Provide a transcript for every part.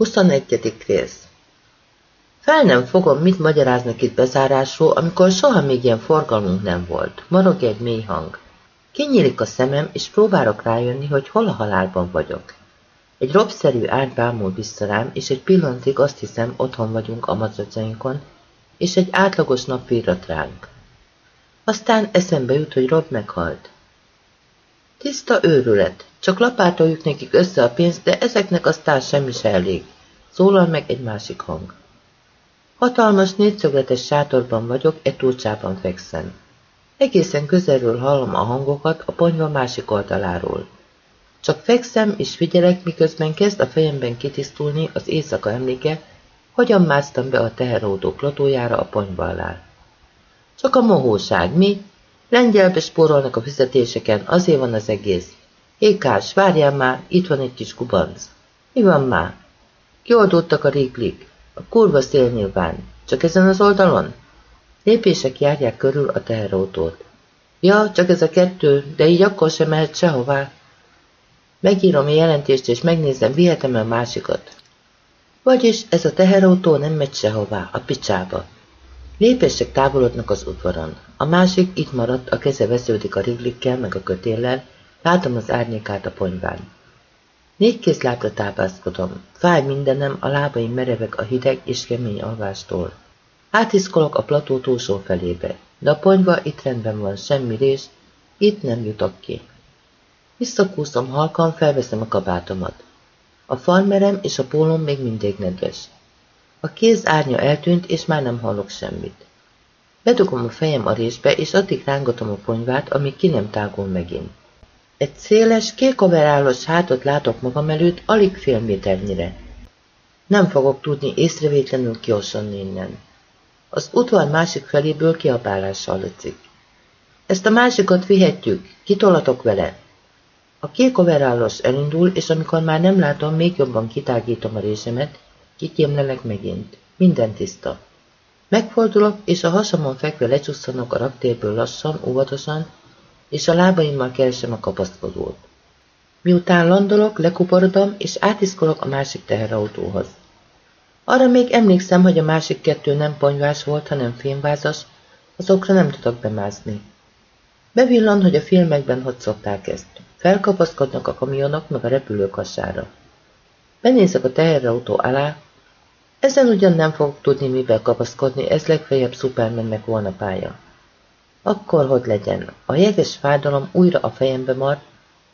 21. rész Fel nem fogom, mit magyaráznak itt bezárásról, amikor soha még ilyen forgalmunk nem volt. Marog egy mély hang. Kinyílik a szemem, és próbálok rájönni, hogy hol a halálban vagyok. Egy robszerű ágy bámul vissza rám, és egy pillantig azt hiszem, otthon vagyunk a mazacainkon, és egy átlagos nap virrat ránk. Aztán eszembe jut, hogy Rob meghalt. Tiszta őrület, csak lapátoljuk nekik össze a pénzt, de ezeknek aztán semmi se elég. Szólal meg egy másik hang. Hatalmas négyszögletes sátorban vagyok, egy túlcsában fekszem. Egészen közelről hallom a hangokat a ponyva másik oldaláról. Csak fekszem és figyelek, miközben kezd a fejemben kitisztulni az éjszaka emléke, hogyan másztam be a teherautó platójára a ponyva alá. Csak a mohóság, mi? Lengyelbe spórolnak a fizetéseken, azért van az egész. Ékás, várjál már, itt van egy kis kubanc. Mi van már? Kioldódtak a réglik. A kurva szél nyilván. Csak ezen az oldalon? Lépések járják körül a teherautót. Ja, csak ez a kettő, de így akkor sem mehet sehová. Megírom a jelentést, és megnézem, vihetem a másikat. Vagyis ez a teherautó nem megy sehová, a picsába. Lépések távolodnak az udvaron. A másik itt maradt, a keze vesződik a riglikkel, meg a kötéllel, látom az árnyékát a ponyván. Négy kézlábra tápászkodom. Fáj mindenem, a lábaim merevek a hideg és kemény alvástól. Átiszkolok a plató túlsó felébe, de a ponyva itt rendben van, semmi rés, itt nem jutok ki. Visszakúszom halkan, felveszem a kabátomat. A farmerem és a pólom még mindig nedves. A kéz árnya eltűnt, és már nem hallok semmit. Bedugom a fejem a résbe, és addig rángatom a ponyvát, amíg ki nem tágul megint. Egy széles, kékoverálós hátot látok magam előtt, alig fél méternyire. Nem fogok tudni észrevétlenül kiosonni innen. Az udvar másik feléből kiabálás hallatszik. Ezt a másikat vihetjük, kitolatok vele. A kékoverálós elindul, és amikor már nem látom, még jobban kitágítom a résemet, kikémlelek megint. Minden tiszta. Megfordulok, és a hasamon fekve lecsusszanok a raktérből lassan, óvatosan, és a lábaimmal keresem a kapaszkodót. Miután landolok, lekuporodom, és átiszkolok a másik teherautóhoz. Arra még emlékszem, hogy a másik kettő nem ponyvás volt, hanem fémvázas, azokra nem tudok bemászni. Bevillan, hogy a filmekben hogy szokták ezt. Felkapaszkodnak a kamionok meg a repülők hasára. Benézek a teherautó alá, ezen ugyan nem fogok tudni mivel kapaszkodni, ez legfeljebb Supermannek volna pálya. Akkor hogy legyen? A jeges fájdalom újra a fejembe mart,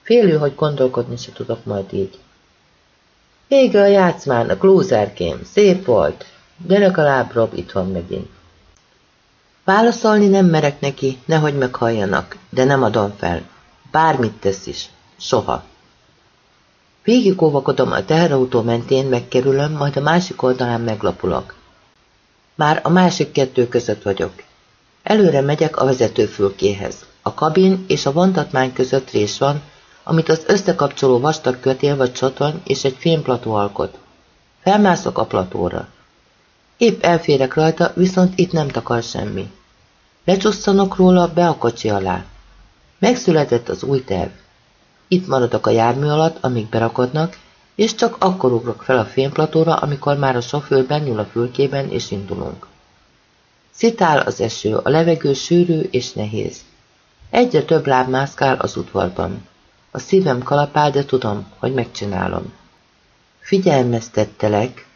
félő, hogy gondolkodni se tudok majd így. Vége a játszmának, lúzerkém, szép volt. Gyerek a lábrob, itt van megint. Válaszolni nem merek neki, nehogy meghalljanak, de nem adom fel. Bármit tesz is. Soha. Végig óvakodom a teherautó mentén, megkerülöm, majd a másik oldalán meglapulok. Már a másik kettő között vagyok. Előre megyek a vezetőfülkéhez. A kabin és a vontatmány között rés van, amit az összekapcsoló vastag kötél vagy csatorn és egy fémplató alkot. Felmászok a platóra. Épp elférek rajta, viszont itt nem takar semmi. Lecsusszanok róla be a kocsi alá. Megszületett az új terv. Itt maradok a jármű alatt, amíg berakodnak, és csak akkor ugrok fel a fémplatóra, amikor már a sofőr benyúl a fülkében, és indulunk. Szitál az eső, a levegő sűrű és nehéz. Egyre több láb mászkál az udvarban. A szívem kalapál, de tudom, hogy megcsinálom. Figyelmeztettelek.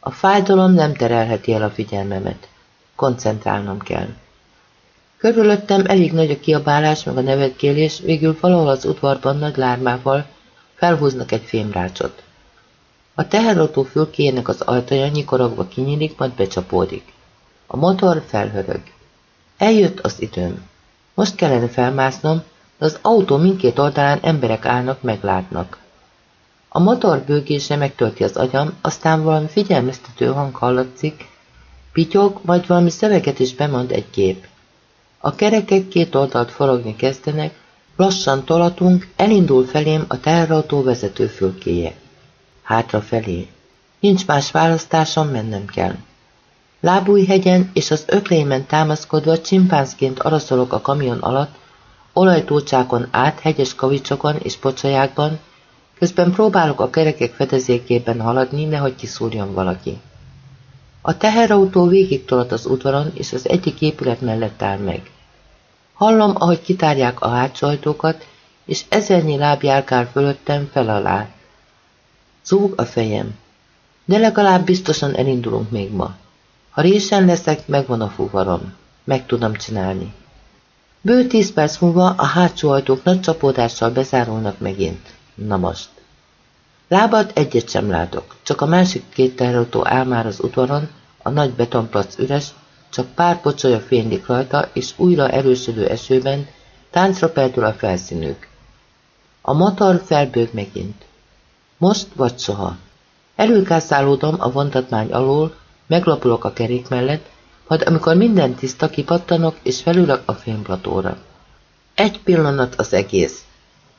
A fájdalom nem terelheti el a figyelmemet. Koncentrálnom kell. Körülöttem elég nagy a kiabálás, meg a nevetkélés, végül valahol az udvarban nagy lármával felhúznak egy fémrácsot. A teherautó fülkéjének az ajtaja nyikorogva kinyílik, majd becsapódik. A motor felhörög. Eljött az időm. Most kellene felmásznom, de az autó mindkét oldalán emberek állnak, meglátnak. A motor bőgése megtölti az agyam, aztán valami figyelmeztető hang hallatszik, pityog, vagy valami szöveget is bemond egy gép. A kerekek két oldalt forogni kezdenek, lassan tolatunk, elindul felém a teherautó vezetőfülkéje. Hátra felé. Nincs más választásom, mennem kell. Lábújhegyen és az öklémen támaszkodva csimpánzként araszolok a kamion alatt, olajtócsákon át, hegyes kavicsokon és pocsajákban, Közben próbálok a kerekek fedezékében haladni, nehogy kiszúrjon valaki. A teherautó végig tolt az udvaron, és az egyik épület mellett áll meg. Hallom, ahogy kitárják a hátsajtókat, és ezernyi láb járkál fölöttem fel alá. Zúg a fejem. De legalább biztosan elindulunk még ma. Ha résen leszek, megvan a fuvarom. Meg tudom csinálni. Bő tíz perc múlva a hátsó ajtók nagy csapódással bezárulnak megint. Na most. Lábat egyet sem látok, csak a másik két teherautó áll már az udvaron, a nagy betonplac üres, csak pár pocsolya fénylik rajta, és újra erősödő esőben táncra perdül a felszínük. A motor felbőg megint. Most vagy soha. Előkászálódom a vontatmány alól, meglapulok a kerék mellett, majd amikor minden tiszta, kipattanok és felülök a fémplatóra. Egy pillanat az egész.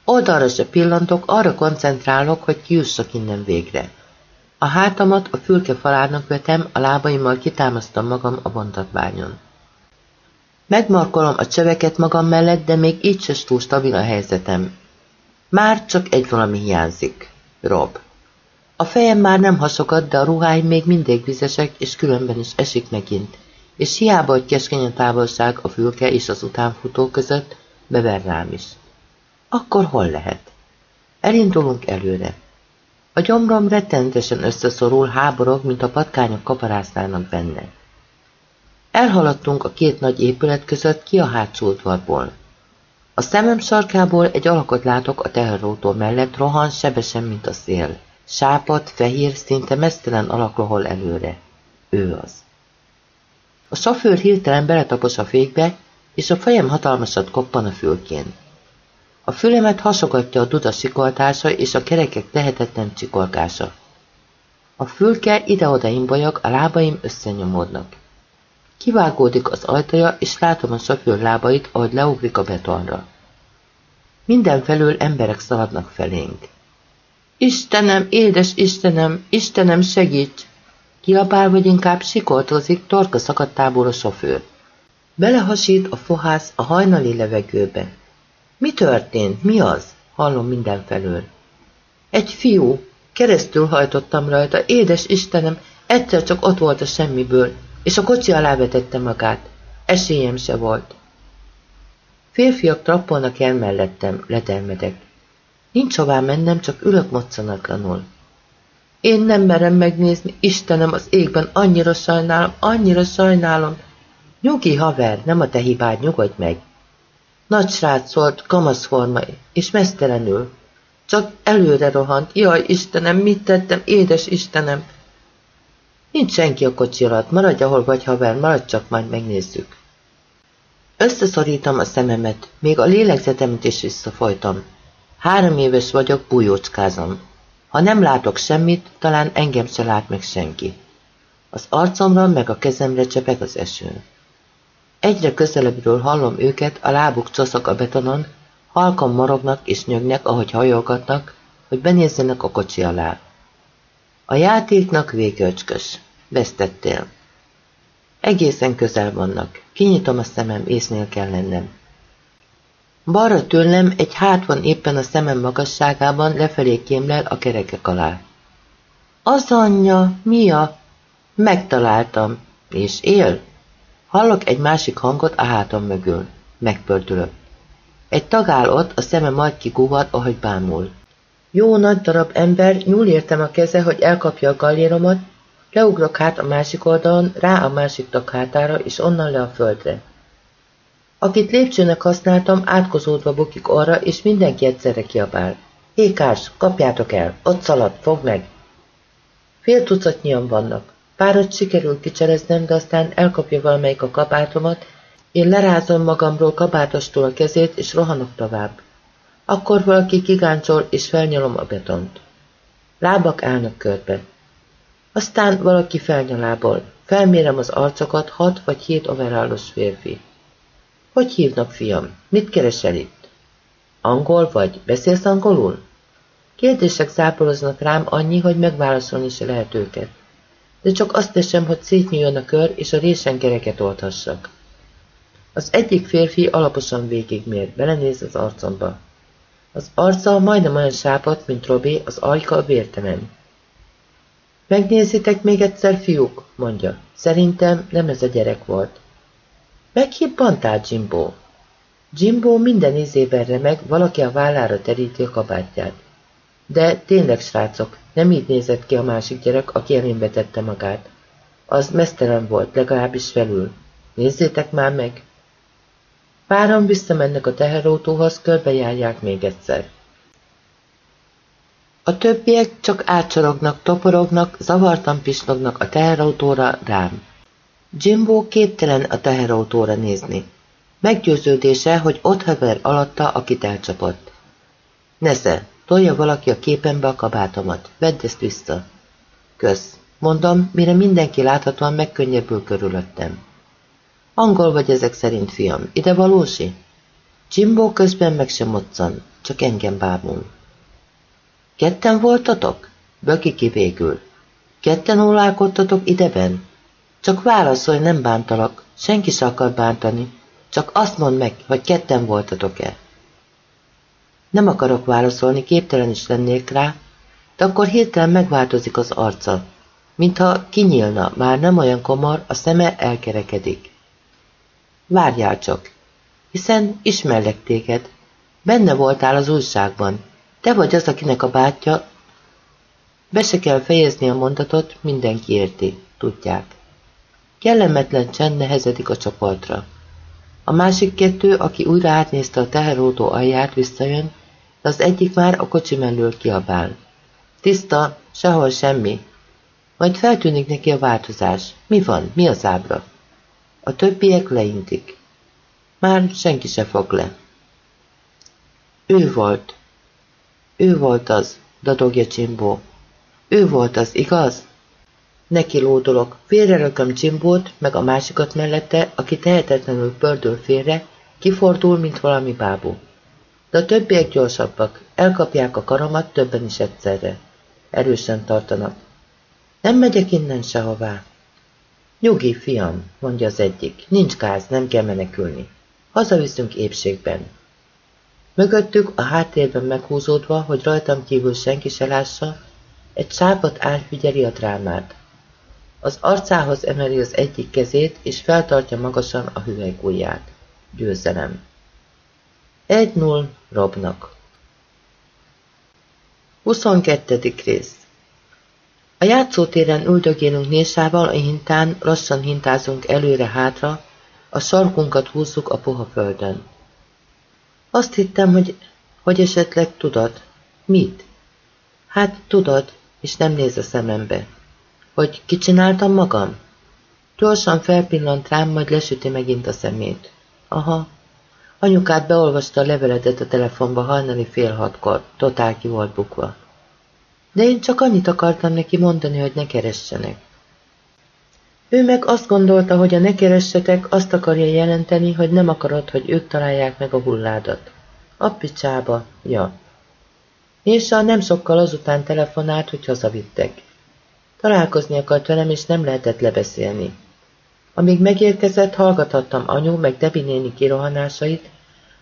Oldalra se pillantok, arra koncentrálok, hogy kiussak innen végre. A hátamat a fülke falának vetem, a lábaimmal kitámasztam magam a vontatványon. Megmarkolom a csöveket magam mellett, de még így se túl stabil a helyzetem. Már csak egy valami hiányzik. Rob. A fejem már nem hasokat, de a ruháim még mindig vizesek, és különben is esik megint. És hiába, hogy keskeny a távolság a fülke és az utánfutó között, bever rám is. Akkor hol lehet? Elindulunk előre. A gyomrom rettentesen összeszorul, háborog, mint a patkányok kaparásznának benne. Elhaladtunk a két nagy épület között ki a hátsó udvarból. A szemem sarkából egy alakot látok a teherautó mellett, rohan sebesen, mint a szél. Sápat, fehér, szinte mesztelen alak lohol előre. Ő az. A sofőr hirtelen beletapos a fékbe, és a fejem hatalmasat koppan a fülkén. A fülemet hasogatja a duda sikoltása és a kerekek tehetetlen csikolgása. A fülke ide-oda imbolyog, a lábaim összenyomódnak. Kivágódik az ajtaja, és látom a sofőr lábait, ahogy leugrik a betonra. Mindenfelől emberek szaladnak felénk. Istenem, édes Istenem, Istenem, segíts! Kiabál, vagy inkább sikoltozik, torka szakadtából a sofőr. Belehasít a fohász a hajnali levegőbe. Mi történt? Mi az? Hallom mindenfelől. Egy fiú. Keresztül hajtottam rajta. Édes Istenem, egyszer csak ott volt a semmiből, és a kocsi alá vetette magát. Esélyem se volt. Férfiak trappolnak el mellettem, letermedek. Nincs hová mennem, csak ülök moccanatlanul. Én nem merem megnézni, Istenem, az égben annyira sajnálom, annyira sajnálom. Nyugi, haver, nem a te hibád, nyugodj meg. Nagy srác volt, kamaszforma, és mesztelenül. Csak előre rohant. Jaj, Istenem, mit tettem, édes Istenem! Nincs senki a kocsi alatt, maradj ahol vagy, haver, maradj csak, majd megnézzük. Összeszorítom a szememet, még a lélegzetemet is visszafolytam. Három éves vagyok, bújócskázom. Ha nem látok semmit, talán engem se lát meg senki. Az arcomra meg a kezemre csepeg az eső. Egyre közelebbről hallom őket, a lábuk csoszok a betonon, halkan morognak és nyögnek, ahogy hajolgatnak, hogy benézzenek a kocsi alá. A játéknak végölcskös. Vesztettél. Egészen közel vannak. Kinyitom a szemem, észnél kell lennem. Balra tőlem egy hát van éppen a szemem magasságában, lefelé kémlel a kerekek alá. Az anyja, a? Megtaláltam. És él? Hallok egy másik hangot a hátam mögül. Megpördülök. Egy tagál ott, a szeme majd kigúvad, ahogy bámul. Jó nagy darab ember, nyúl értem a keze, hogy elkapja a galléromat, leugrok hát a másik oldalon, rá a másik tag hátára, és onnan le a földre. Akit lépcsőnek használtam, átkozódva bukik arra, és mindenki egyszerre kiabál. Ékás, kapjátok el, ott szalad, fogd meg! Fél tucatnyian vannak. Párat sikerül kicsereznem, de aztán elkapja valamelyik a kabátomat, én lerázom magamról kabátostól a kezét, és rohanok tovább. Akkor valaki kigáncsol, és felnyalom a betont. Lábak állnak körbe. Aztán valaki felnyalából. Felmérem az arcokat, hat vagy hét overallos férfi. Hogy hívnak, fiam? Mit keresel itt? Angol vagy? Beszélsz angolul? Kérdések záporoznak rám annyi, hogy megválaszolni se lehet őket de csak azt teszem, hogy szétnyíljon a kör, és a résen kereket oldhassak. Az egyik férfi alaposan végigmér, belenéz az arcomba. Az arca majdnem olyan sápat, mint Robé, az ajka vértelen. Megnézitek még egyszer, fiúk, mondja. Szerintem nem ez a gyerek volt. Meghibbantál, Jimbo? Jimbo minden ízében remeg, valaki a vállára teríti a kabátját. De tényleg, srácok, nem így nézett ki a másik gyerek, aki elénbe tette magát. Az mesztelen volt, legalábbis felül. Nézzétek már meg! Páran visszamennek a teherautóhoz, körbejárják még egyszer. A többiek csak átsorognak, toporognak, zavartan pislognak a teherautóra rám. Jimbo képtelen a teherautóra nézni. Meggyőződése, hogy ott hever alatta, akit elcsapott. Nesze, tolja valaki a képembe a kabátomat. Vedd ezt vissza. Kösz. Mondom, mire mindenki láthatóan megkönnyebbül körülöttem. Angol vagy ezek szerint, fiam. Ide valósi? Jimbo közben meg sem moccan, csak engem bámul. Ketten voltatok? Böki ki végül. Ketten ólálkodtatok ideben? Csak válaszolj, nem bántalak. Senki se akar bántani. Csak azt mondd meg, hogy ketten voltatok-e. Nem akarok válaszolni, képtelen is lennék rá, de akkor hirtelen megváltozik az arca. Mintha kinyílna, már nem olyan komor, a szeme elkerekedik. Várjál csak, hiszen ismerlek téged. Benne voltál az újságban. Te vagy az, akinek a bátyja... Be se kell fejezni a mondatot, mindenki érti, tudják. Kellemetlen csend nehezedik a csoportra. A másik kettő, aki újra átnézte a teherautó alját, visszajön, de az egyik már a kocsi mellől kiabál. Tiszta, sehol semmi. Majd feltűnik neki a változás. Mi van? Mi az ábra? A többiek leintik. Már senki se fog le. Ő volt. Ő volt az, dadogja Csimbó. Ő volt az, igaz? Neki lódolok, félrerököm Csimbót, meg a másikat mellette, aki tehetetlenül pördül félre, kifordul, mint valami bábú. De a többiek gyorsabbak, elkapják a karomat többen is egyszerre. Erősen tartanak. Nem megyek innen sehová. Nyugi, fiam, mondja az egyik, nincs gáz, nem kell menekülni. Hazaviszünk épségben. Mögöttük, a háttérben meghúzódva, hogy rajtam kívül senki se lássa, egy sápat átfigyeli a drámát. Az arcához emeli az egyik kezét, és feltartja magasan a hüvelykujját. Győzelem. Egy null Robnak. 22. rész A játszótéren üldögélünk Nésával, a hintán lassan hintázunk előre-hátra, a sarkunkat húzzuk a puha földön. Azt hittem, hogy, hogy esetleg tudod. Mit? Hát tudod, és nem néz a szemembe. Hogy kicsináltam magam? Gyorsan felpillant rám, majd lesüti megint a szemét. Aha. Anyukát beolvasta a leveledet a telefonba hajnali fél hatkor. Totál ki volt bukva. De én csak annyit akartam neki mondani, hogy ne keressenek. Ő meg azt gondolta, hogy a ne keressetek azt akarja jelenteni, hogy nem akarod, hogy ők találják meg a hulládat. A picsába, ja. És a nem sokkal azután telefonált, hogy hazavittek. Találkozni akart velem, és nem lehetett lebeszélni. Amíg megérkezett, hallgathattam anyu meg Debi néni kirohanásait,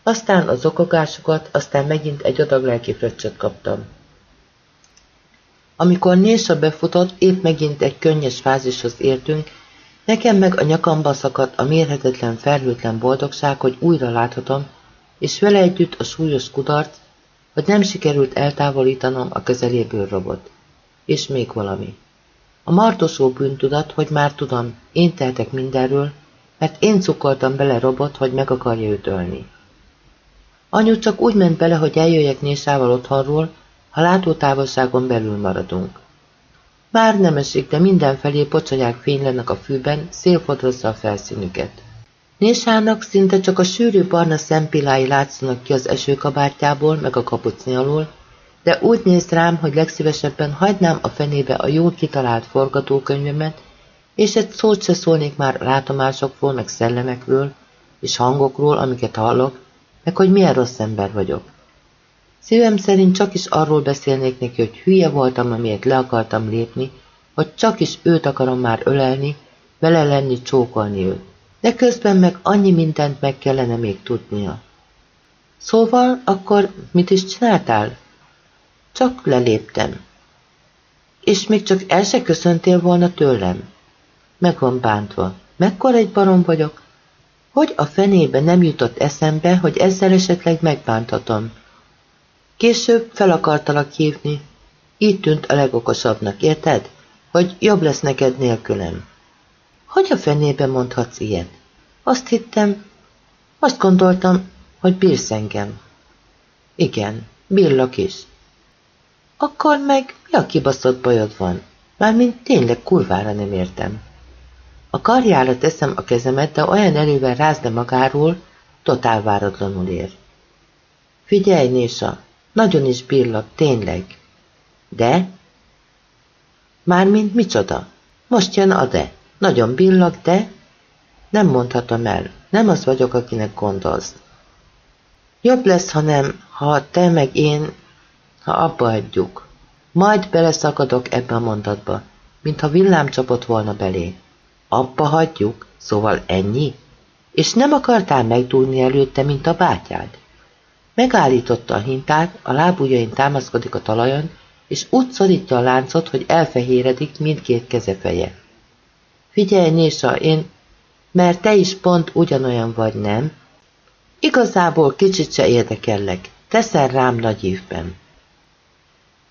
aztán az okogásokat, aztán megint egy adag lelki fröccsöt kaptam. Amikor Nésa befutott, épp megint egy könnyes fázishoz értünk, nekem meg a nyakamba szakadt a mérhetetlen, felhőtlen boldogság, hogy újra láthatom, és vele együtt a súlyos kudarc, hogy nem sikerült eltávolítanom a közeléből robot. És még valami. A martosó bűntudat, hogy már tudom, én tehetek mindenről, mert én cukoltam bele robot, hogy meg akarja őt ölni. Anyu csak úgy ment bele, hogy eljöjjek Nésával otthonról, ha látótávolságon belül maradunk. Bár nem esik, de mindenfelé pocsanyák fénylenek a fűben, szélfodrozza a felszínüket. Nésának szinte csak a sűrű barna szempillái látszanak ki az esőkabátjából, meg a kapucni alól, de úgy néz rám, hogy legszívesebben hagynám a fenébe a jól kitalált forgatókönyvemet, és egy szót se szólnék már látomásokról, meg szellemekről, és hangokról, amiket hallok, meg hogy milyen rossz ember vagyok. Szívem szerint csak is arról beszélnék neki, hogy hülye voltam, amiért le akartam lépni, hogy csak is őt akarom már ölelni, vele lenni, csókolni őt. De közben meg annyi mindent meg kellene még tudnia. Szóval, akkor mit is csináltál? Csak leléptem. És még csak el se köszöntél volna tőlem? Meg van bántva. Mekkora egy barom vagyok? Hogy a fenébe nem jutott eszembe, hogy ezzel esetleg megbánthatom? Később fel akartalak hívni. Így tűnt a legokosabbnak, érted? Hogy jobb lesz neked nélkülem. Hogy a fenébe mondhatsz ilyet? Azt hittem, azt gondoltam, hogy bírsz engem. Igen, bírlak is. Akkor meg mi a kibaszott bajod van? Mármint tényleg kurvára nem értem. A karjára teszem a kezemet, de olyan erővel ráz magáról, totál váratlanul ér. Figyelj, Nésa, nagyon is bírlak, tényleg. De? Mármint micsoda? Most jön a de. Nagyon bírlak, de? Nem mondhatom el. Nem az vagyok, akinek gondolsz. Jobb lesz, ha nem, ha te meg én, ha abba hagyjuk. Majd beleszakadok ebbe a mondatba, mintha villám csapott volna belé. Abba hagyjuk, szóval ennyi? És nem akartál megdúlni előtte, mint a bátyád? Megállította a hintát, a lábujjain támaszkodik a talajon, és úgy szorítja a láncot, hogy elfehéredik mindkét kezefeje. Figyelj, Nésa, én... Mert te is pont ugyanolyan vagy, nem? Igazából kicsit se érdekellek. Teszel rám nagy évben.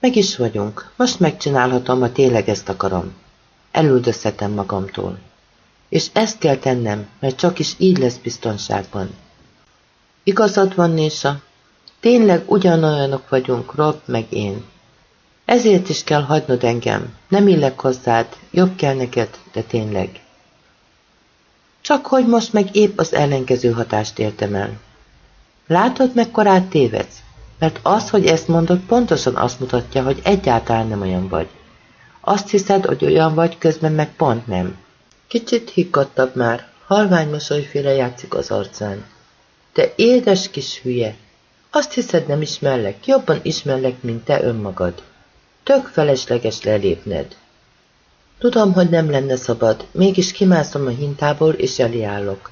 Meg is vagyunk. Most megcsinálhatom, ha tényleg ezt akarom. Elüldözhetem magamtól. És ezt kell tennem, mert csak is így lesz biztonságban. Igazad van, Nésa. Tényleg ugyanolyanok vagyunk, Rob meg én. Ezért is kell hagynod engem. Nem illek hozzád, jobb kell neked, de tényleg. Csak hogy most meg épp az ellenkező hatást értem el. Látod, mekkorát tévedsz? Mert az, hogy ezt mondod, pontosan azt mutatja, hogy egyáltalán nem olyan vagy. Azt hiszed, hogy olyan vagy, közben meg pont nem. Kicsit higgadtabb már, halvány mosolyféle játszik az arcán. Te édes kis hülye! Azt hiszed nem ismerlek, jobban ismerlek, mint te önmagad. Tök felesleges lelépned. Tudom, hogy nem lenne szabad, mégis kimászom a hintából, és állok.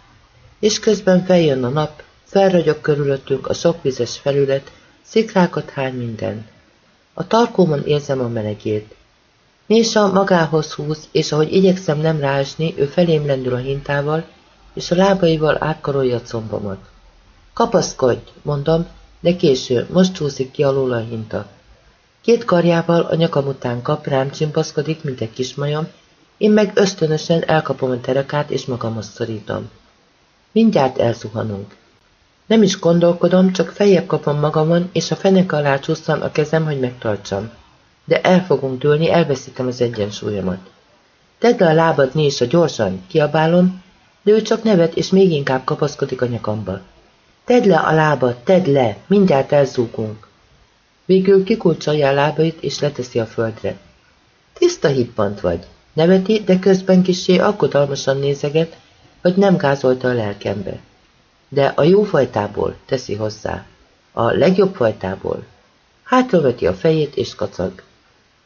És közben feljön a nap, felragyog körülöttünk a sokvizes felület, szikrákat hány minden. A tarkómon érzem a melegét. Nésa magához húz, és ahogy igyekszem nem ráesni, ő felém lendül a hintával, és a lábaival átkarolja a combomat. Kapaszkodj, mondom, de késő, most csúszik ki alól a hinta. Két karjával a nyakam után kap, rám csimpaszkodik, mint egy kismajom, én meg ösztönösen elkapom a terekát, és magamhoz szorítom. Mindjárt elszuhanunk. Nem is gondolkodom, csak feljebb kapom magamon, és a fenek alá csúsztam a kezem, hogy megtartsam. De el fogunk dőlni, elveszítem az egyensúlyomat. Tedd le a lábad, a gyorsan, kiabálom, de ő csak nevet, és még inkább kapaszkodik a nyakamba. Tedd le a lábad, tedd le, mindjárt elzúgunk. Végül kikulcsolja a lábait, és leteszi a földre. Tiszta hippant vagy. Neveti, de közben kisé aggodalmasan nézeget, hogy nem gázolta a lelkembe. De a jó fajtából, teszi hozzá. A legjobb fajtából. Hátraveti a fejét és kacag.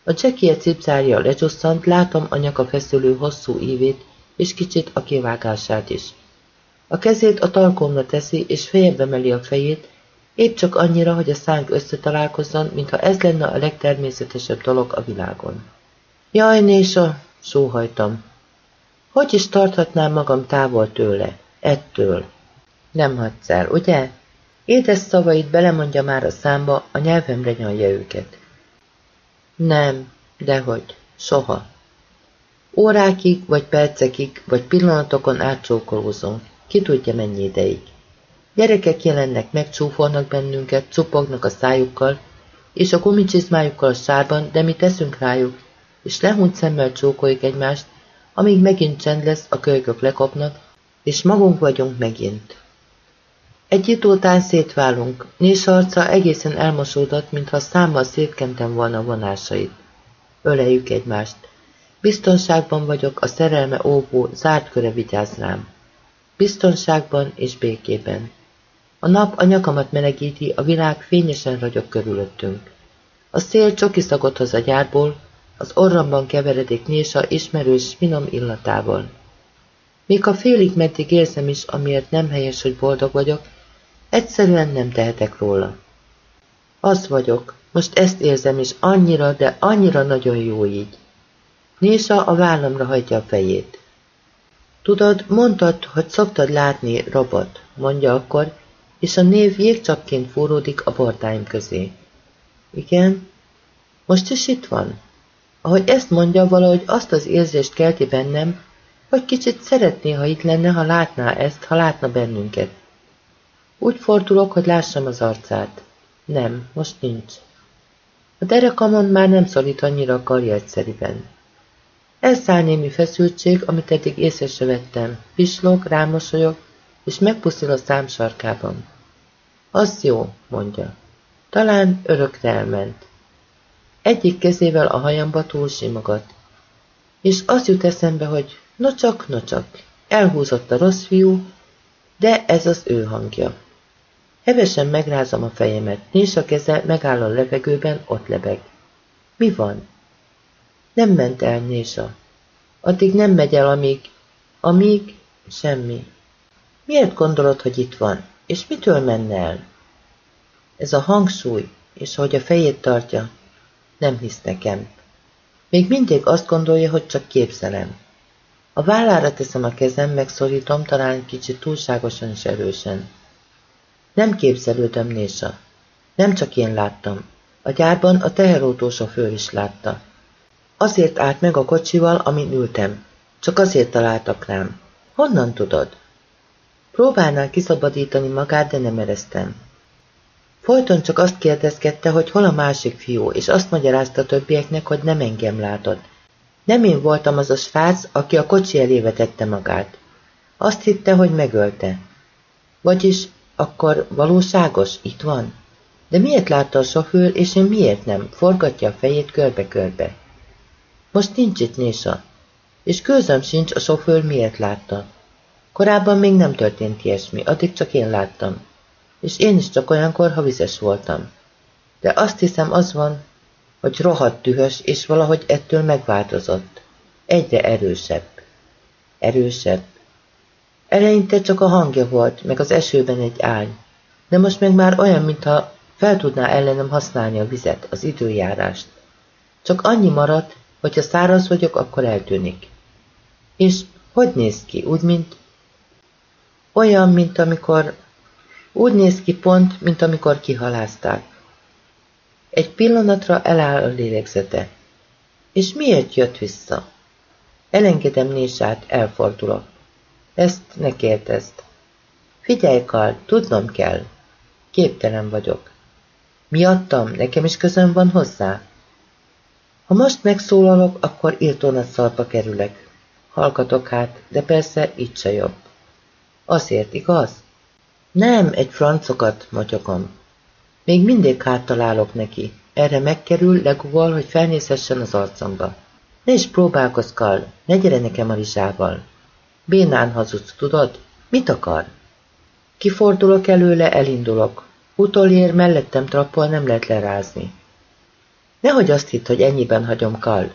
A csekéje cipzárja lecsusszant, látom a nyaka feszülő hosszú ívét, és kicsit a kivágását is. A kezét a talkomra teszi, és fejebe meli a fejét, épp csak annyira, hogy a szánk összetalálkozzon, mintha ez lenne a legtermészetesebb dolog a világon. Jaj, Nésa, sóhajtam. Hogy is tarthatnám magam távol tőle, ettől? Nem hadsz el, ugye? Édes szavait belemondja már a számba, a nyelvemre nyalja őket. Nem, dehogy, soha. Órákig, vagy percekig, vagy pillanatokon átcsókolózom, ki tudja mennyi ideig. Gyerekek jelennek meg, csúfolnak bennünket, csupognak a szájukkal, és a gumicsizmájukkal a sárban, de mi teszünk rájuk, és lehunyt szemmel csókoljuk egymást, amíg megint csend lesz, a kölykök lekopnak, és magunk vagyunk megint. Egy idő után szétválunk, Nés arca egészen elmosódott, mintha számmal szétkentem volna vonásait. Öleljük egymást. Biztonságban vagyok, a szerelme óvó, zárt köre vigyáz rám. Biztonságban és békében. A nap a nyakamat melegíti, a világ fényesen ragyog körülöttünk. A szél csoki szagot hoz a gyárból, az orramban keveredik Nésa ismerős, finom illatával. Még a félig meddig érzem is, amiért nem helyes, hogy boldog vagyok, Egyszerűen nem tehetek róla. Az vagyok, most ezt érzem, és annyira, de annyira nagyon jó így. Nésa a vállamra hagyja a fejét. Tudod, mondtad, hogy szoktad látni robot, mondja akkor, és a név jégcsapként fúródik a bordáim közé. Igen? Most is itt van? Ahogy ezt mondja, valahogy azt az érzést kelti bennem, hogy kicsit szeretné, ha itt lenne, ha látná ezt, ha látna bennünket. Úgy fordulok, hogy lássam az arcát. Nem, most nincs. A derekamon már nem szorít annyira a karja egyszeriben. Elszáll némi feszültség, amit eddig észre se vettem. Pislog, rámosolyog, és megpusztul a szám sarkában. Az jó, mondja. Talán örökre elment. Egyik kezével a hajamba túlsimogat. És az jut eszembe, hogy nocsak, nocsak, elhúzott a rossz fiú, de ez az ő hangja. Hevesen megrázom a fejemet, nincs a keze, megáll a levegőben, ott lebeg. Mi van? Nem ment el Nésa. Addig nem megy el, amíg... Amíg... Semmi. Miért gondolod, hogy itt van? És mitől menne el? Ez a hangsúly, és hogy a fejét tartja, nem hisz nekem. Még mindig azt gondolja, hogy csak képzelem. A vállára teszem a kezem, megszorítom, talán kicsit túlságosan és erősen. Nem képzelődöm, Nésa. Nem csak én láttam. A gyárban a teherautósofőr is látta. Azért állt meg a kocsival, amin ültem. Csak azért találtak rám. Honnan tudod? Próbálnál kiszabadítani magát, de nem ereztem. Folyton csak azt kérdezkedte, hogy hol a másik fiú, és azt magyarázta többieknek, hogy nem engem látod. Nem én voltam az a srác, aki a kocsi elé vetette magát. Azt hitte, hogy megölte. Vagyis akkor valóságos, itt van? De miért látta a sofőr, és én miért nem? Forgatja a fejét körbe-körbe. Most nincs itt Nésa, és közöm sincs a sofőr miért látta. Korábban még nem történt ilyesmi, addig csak én láttam. És én is csak olyankor, ha vizes voltam. De azt hiszem az van, hogy rohadt dühös, és valahogy ettől megváltozott. Egyre erősebb. Erősebb. Eleinte csak a hangja volt, meg az esőben egy ány. De most meg már olyan, mintha fel tudná ellenem használni a vizet, az időjárást. Csak annyi maradt, hogyha száraz vagyok, akkor eltűnik. És hogy néz ki? Úgy, mint... Olyan, mint amikor... Úgy néz ki pont, mint amikor kihalázták. Egy pillanatra eláll a lélegzete. És miért jött vissza? Elengedem Nésát, elfordulok. Ezt ne kérdezd. Figyelj, Karl, tudnom kell. Képtelen vagyok. Miattam, nekem is közöm van hozzá? Ha most megszólalok, akkor írtónat szarba kerülek. Hallgatok hát, de persze itt se jobb. Azért, igaz? Nem, egy francokat, motyogom. Még mindig háttalálok neki. Erre megkerül, legugol, hogy felnézhessen az arcomba. Ne is próbálkozz, Karl, ne gyere nekem a rizsával. Bénán hazudsz, tudod? Mit akar? Kifordulok előle, elindulok. Utolér mellettem trappol nem lehet lerázni. Nehogy azt hitt, hogy ennyiben hagyom Karl.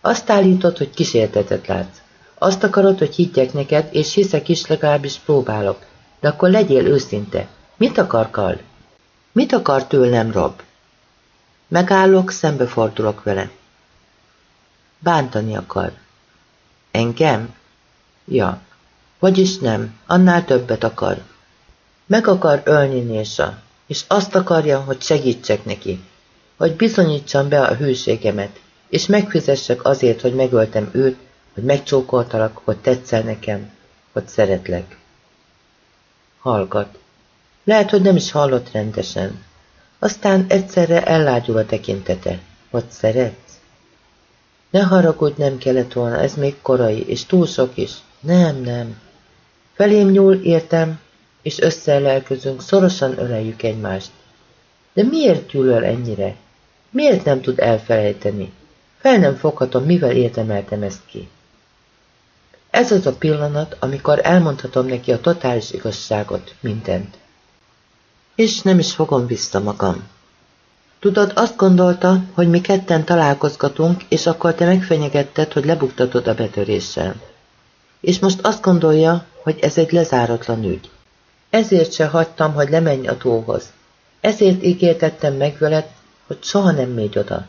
Azt állítod, hogy kísértetet látsz. Azt akarod, hogy higgyek neked, és hiszek is, legalábbis próbálok. De akkor legyél őszinte. Mit akar Karl? Mit akar tőlem, Rob? Megállok, szembefordulok vele. Bántani akar. Engem? Ja. Vagyis nem, annál többet akar. Meg akar ölni Nésa, és azt akarja, hogy segítsek neki, hogy bizonyítsam be a hűségemet, és megfizessek azért, hogy megöltem őt, hogy megcsókoltalak, hogy tetszel nekem, hogy szeretlek. Hallgat. Lehet, hogy nem is hallott rendesen. Aztán egyszerre ellágyul a tekintete. Hogy szeretsz? Ne haragudj, nem kellett volna, ez még korai, és túl sok is. Nem, nem. Felém nyúl, értem, és összeelelközünk, szorosan öleljük egymást. De miért gyűlöl ennyire? Miért nem tud elfelejteni? Fel nem foghatom, mivel érdemeltem ezt ki. Ez az a pillanat, amikor elmondhatom neki a totális igazságot, mindent. És nem is fogom vissza magam. Tudod, azt gondolta, hogy mi ketten találkozgatunk, és akkor te megfenyegetted, hogy lebuktatod a betöréssel. És most azt gondolja, hogy ez egy lezáratlan ügy. Ezért se hagytam, hogy lemenj a tóhoz. Ezért ígértettem meg veled, hogy soha nem mégy oda.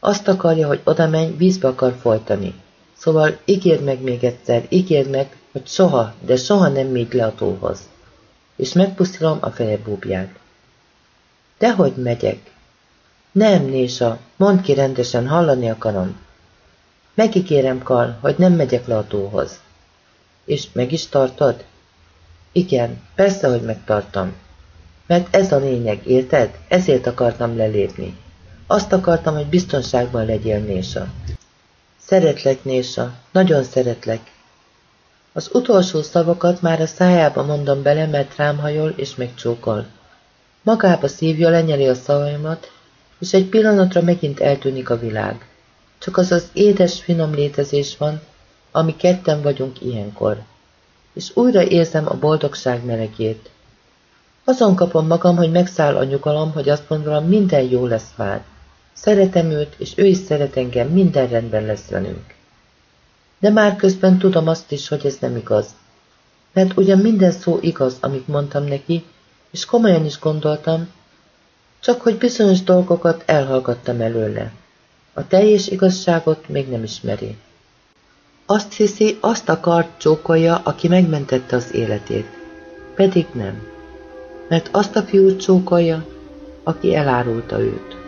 Azt akarja, hogy oda menj, vízbe akar folytani. Szóval ígérd meg még egyszer, ígérd meg, hogy soha, de soha nem mégy le a tóhoz. És megpusztilom a feje búbját. Dehogy megyek. Nem, Nésa, mondd ki rendesen, hallani akarom. Megígérem, Karl, hogy nem megyek le a tóhoz. És meg is tartod? Igen, persze, hogy megtartam. Mert ez a lényeg, érted? Ezért akartam lelépni. Azt akartam, hogy biztonságban legyél, Nésa. Szeretlek, Nésa, nagyon szeretlek. Az utolsó szavakat már a szájába mondom bele, mert rám hajol és megcsókol. Magába szívja, lenyeli a szavaimat, és egy pillanatra megint eltűnik a világ. Csak az az édes, finom létezés van, ami ketten vagyunk ilyenkor. És újra érzem a boldogság melegét. Azon kapom magam, hogy megszáll a nyugalom, hogy azt gondolom, minden jó lesz már. Szeretem őt, és ő is szeret engem, minden rendben lesz velünk. De már közben tudom azt is, hogy ez nem igaz. Mert ugyan minden szó igaz, amit mondtam neki, és komolyan is gondoltam, csak hogy bizonyos dolgokat elhallgattam előle. A teljes igazságot még nem ismeri. Azt hiszi, azt akart csókolja, aki megmentette az életét. Pedig nem. Mert azt a fiút csókolja, aki elárulta őt.